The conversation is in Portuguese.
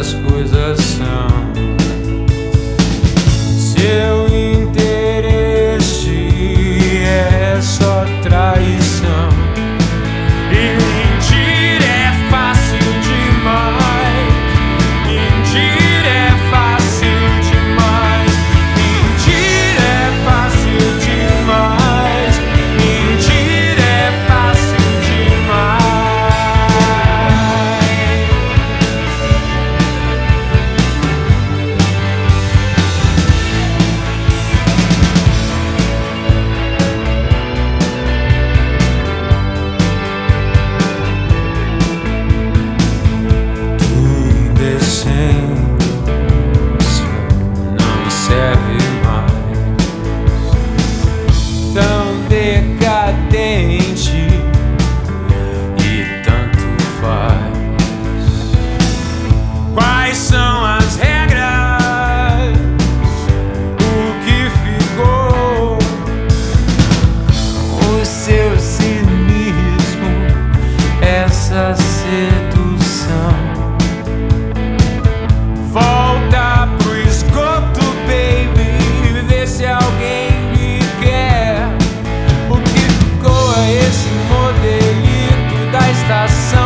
as coisas são. estação.